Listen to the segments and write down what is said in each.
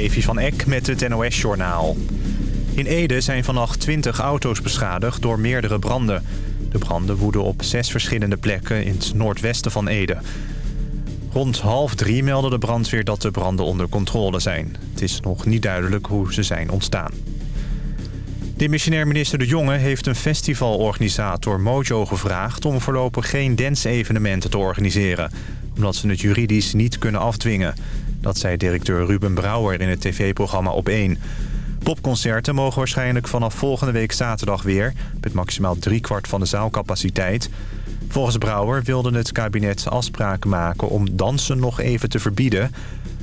Levi van Eck met het NOS-journaal. In Ede zijn vannacht 20 auto's beschadigd door meerdere branden. De branden woeden op zes verschillende plekken in het noordwesten van Ede. Rond half drie meldde de brandweer dat de branden onder controle zijn. Het is nog niet duidelijk hoe ze zijn ontstaan. Demissionair minister De Jonge heeft een festivalorganisator Mojo gevraagd... om voorlopig geen dance-evenementen te organiseren... omdat ze het juridisch niet kunnen afdwingen. Dat zei directeur Ruben Brouwer in het tv-programma Op1. Popconcerten mogen waarschijnlijk vanaf volgende week zaterdag weer... met maximaal driekwart van de zaalcapaciteit. Volgens Brouwer wilde het kabinet afspraken maken om dansen nog even te verbieden...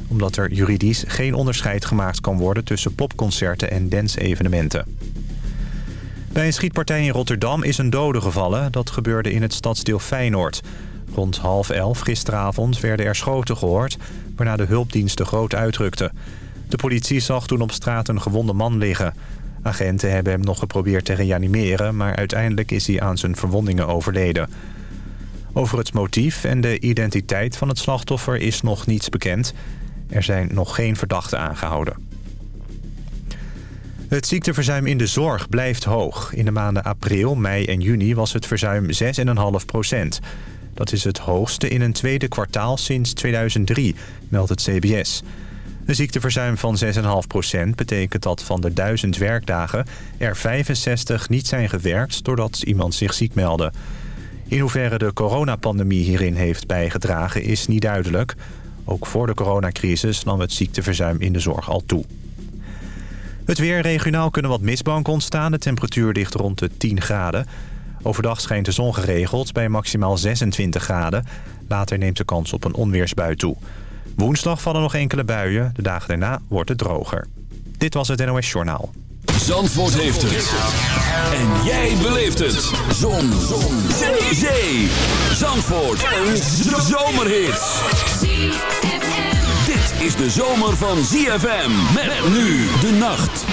omdat er juridisch geen onderscheid gemaakt kan worden... tussen popconcerten en dance-evenementen. Bij een schietpartij in Rotterdam is een dode gevallen. Dat gebeurde in het stadsdeel Feyenoord. Rond half elf gisteravond werden er schoten gehoord... waarna de hulpdiensten groot uitrukten. De politie zag toen op straat een gewonde man liggen. Agenten hebben hem nog geprobeerd te reanimeren... maar uiteindelijk is hij aan zijn verwondingen overleden. Over het motief en de identiteit van het slachtoffer is nog niets bekend. Er zijn nog geen verdachten aangehouden. Het ziekteverzuim in de zorg blijft hoog. In de maanden april, mei en juni was het verzuim 6,5 procent. Dat is het hoogste in een tweede kwartaal sinds 2003, meldt het CBS. Een ziekteverzuim van 6,5 procent betekent dat van de 1000 werkdagen... er 65 niet zijn gewerkt doordat iemand zich ziek meldde. In hoeverre de coronapandemie hierin heeft bijgedragen is niet duidelijk. Ook voor de coronacrisis nam het ziekteverzuim in de zorg al toe. Het weer regionaal kunnen wat mistbanken ontstaan. De temperatuur ligt rond de 10 graden. Overdag schijnt de zon geregeld bij maximaal 26 graden. Later neemt de kans op een onweersbui toe. Woensdag vallen nog enkele buien. De dagen daarna wordt het droger. Dit was het NOS Journaal. Zandvoort heeft het. En jij beleeft het. Zon. zon. Zee. Zee. Zandvoort. Een zomerhit is de zomer van ZFM. Met nu de nacht.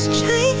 Say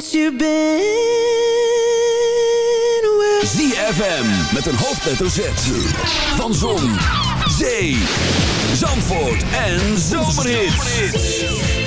since you've been. ZFM met een hoofdletter Z. Van Zon, Zee, Zandvoort en zomerhit.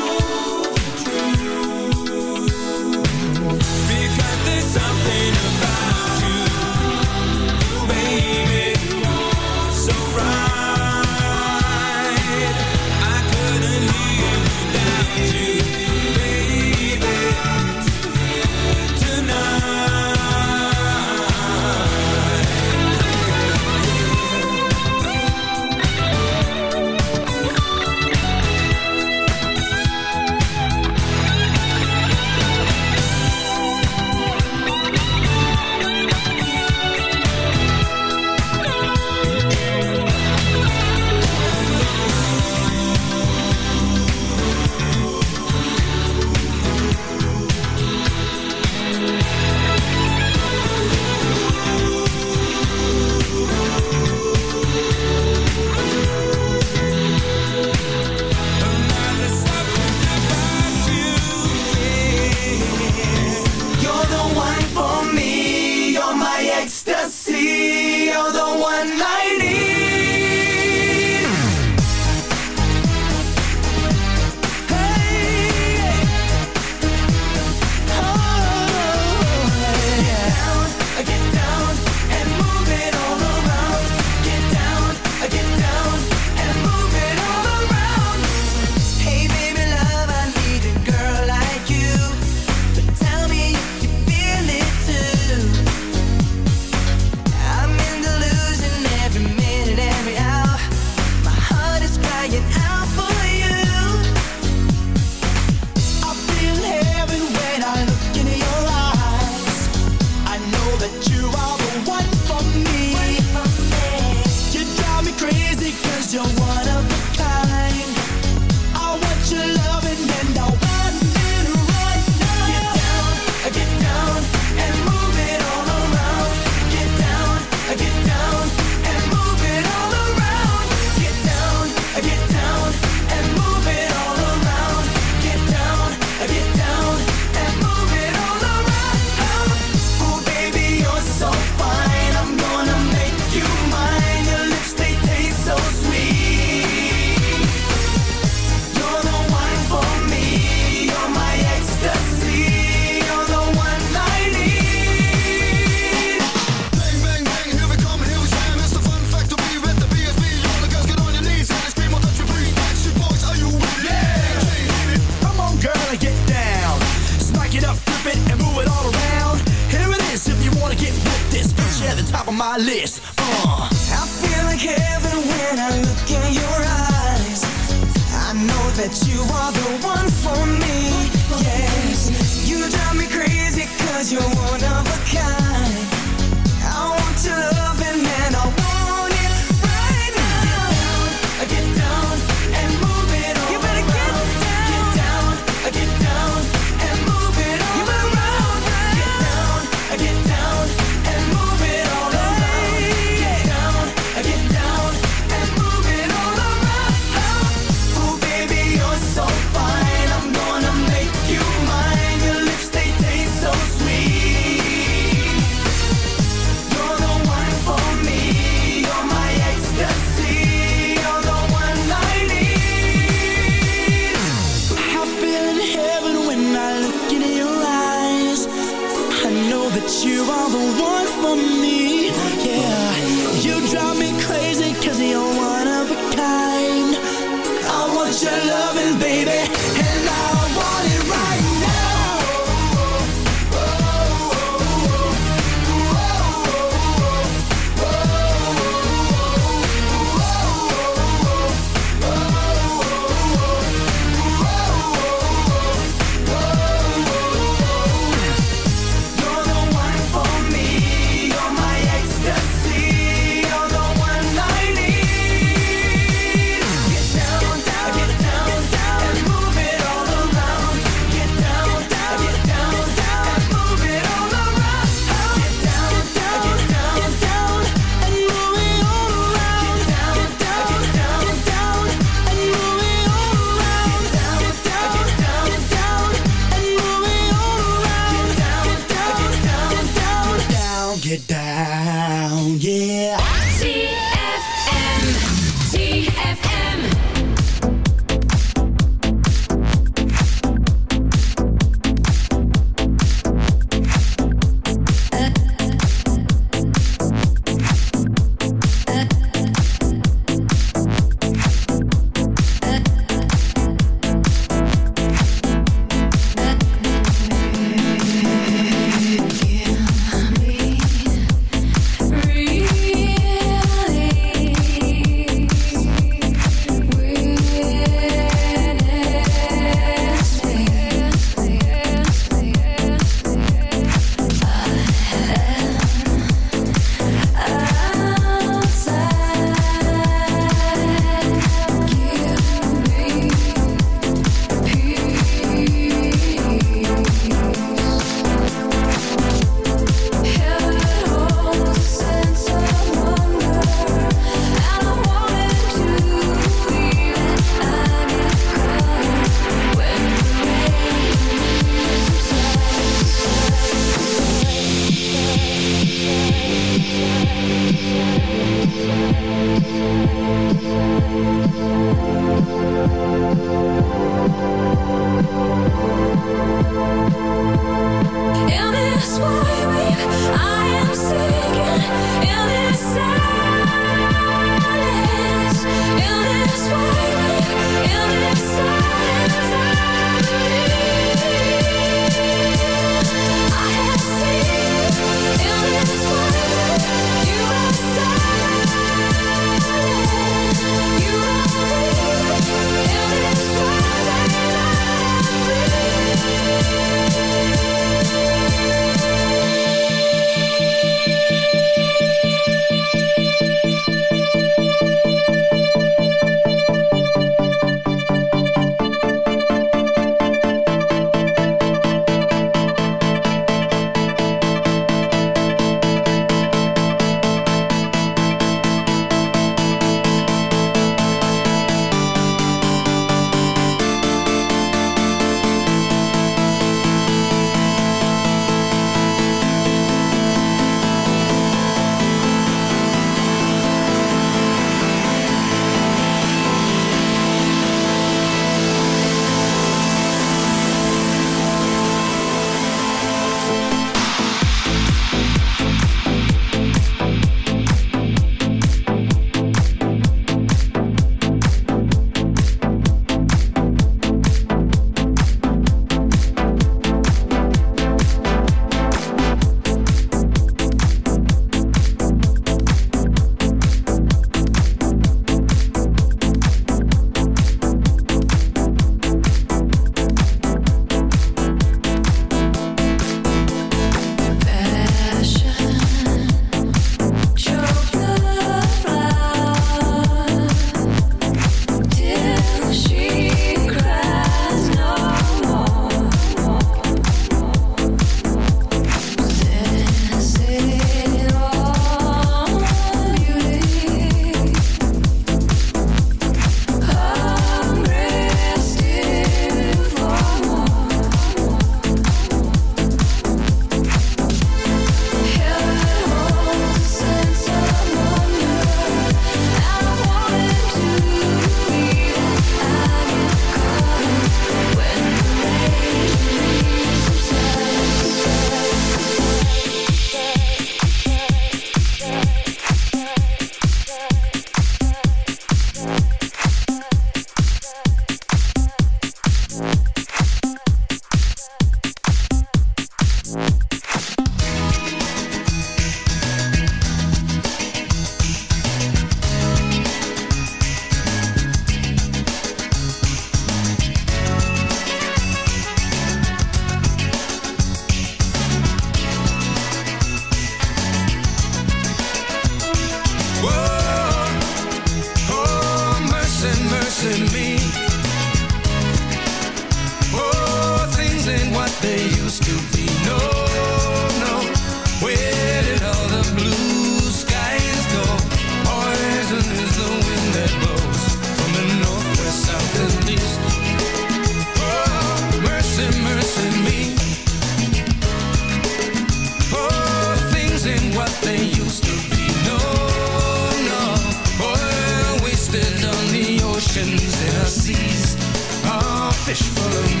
Fish full of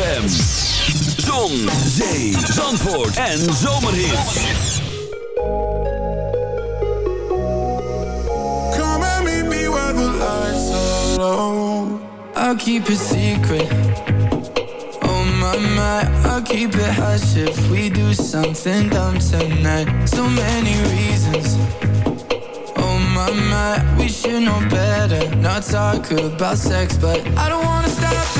ZFM. Zon, zee, zandvoort en zomerhits. Come and meet me where the lights are low. I'll keep it secret. Oh my my, I'll keep it hush if we do something dumb tonight. So many reasons. My my, we should know better. Not talk about sex, but I don't wanna stop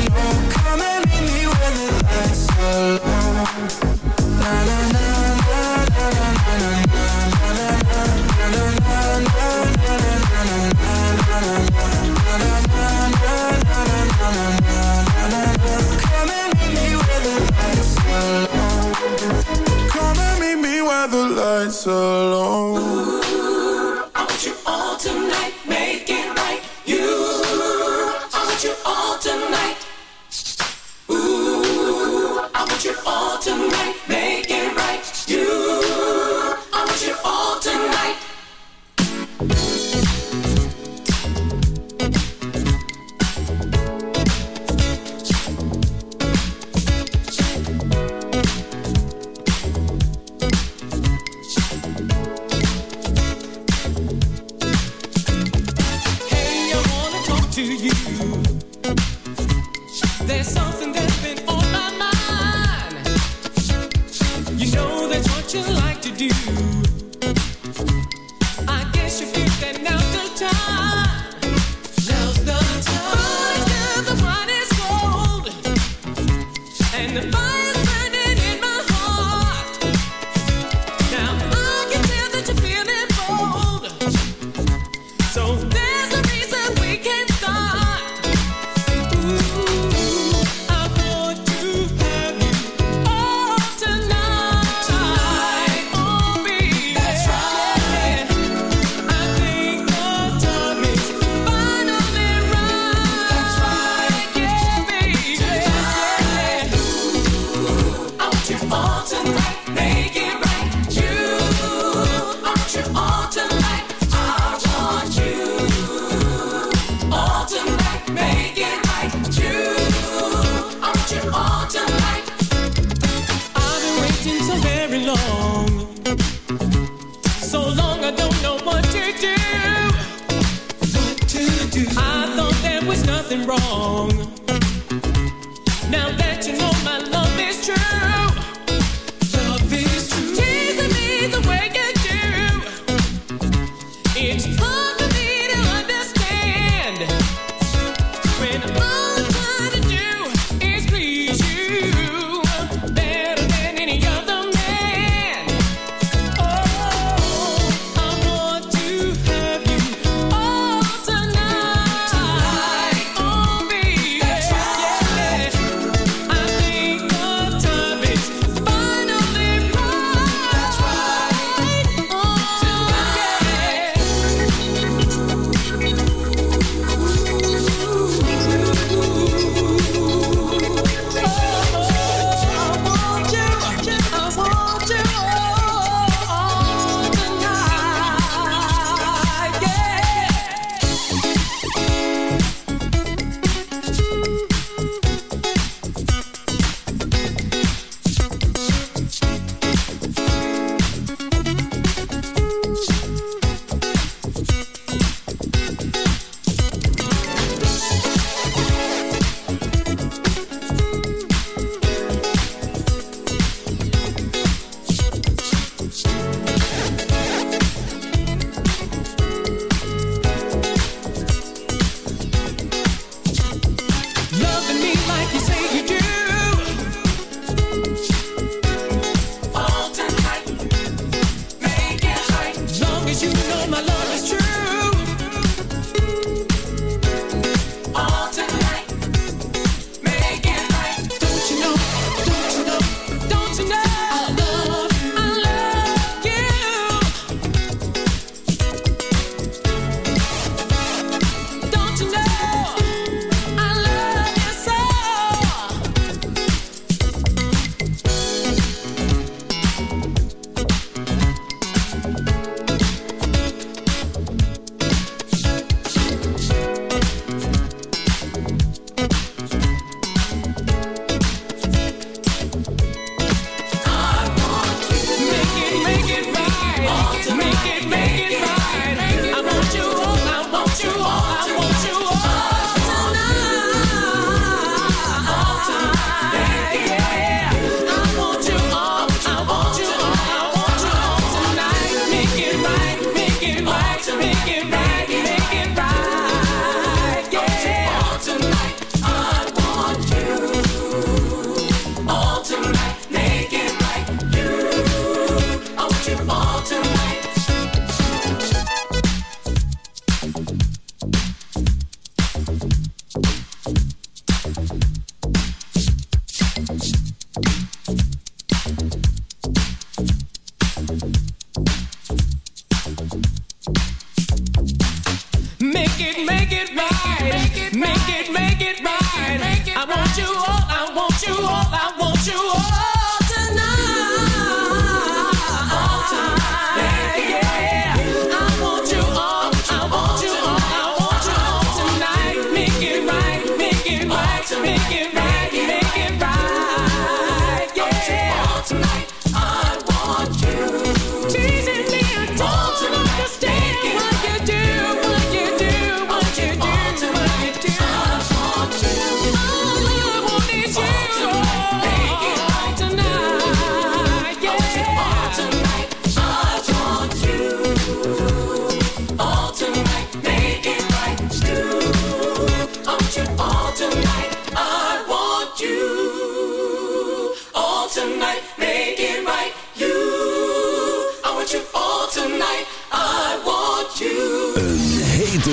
nights alone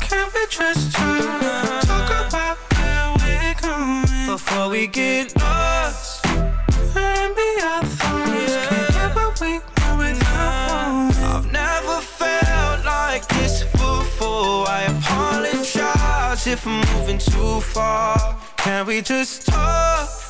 Can we just talk? Talk about where we're going before we get lost. Maybe our thoughts can't get what we want without knowing. I've never felt like this before. I apologize if I'm moving too far. Can we just talk?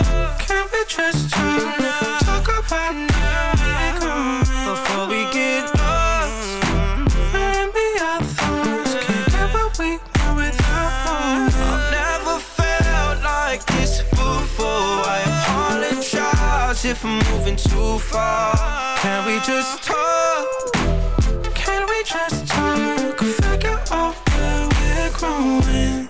If I'm moving too far. Can we just talk? Can we just talk? Figure out where we're growing.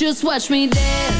just watch me dance.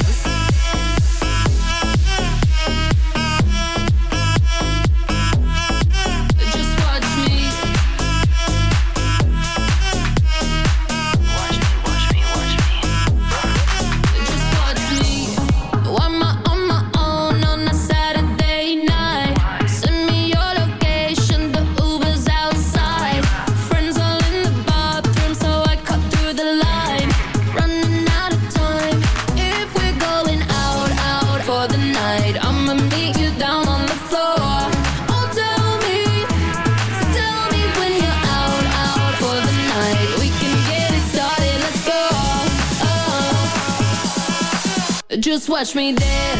watch me dance.